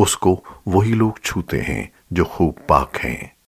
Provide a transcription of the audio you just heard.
उसको वही लोग छूते हैं जो खूब पाक हैं।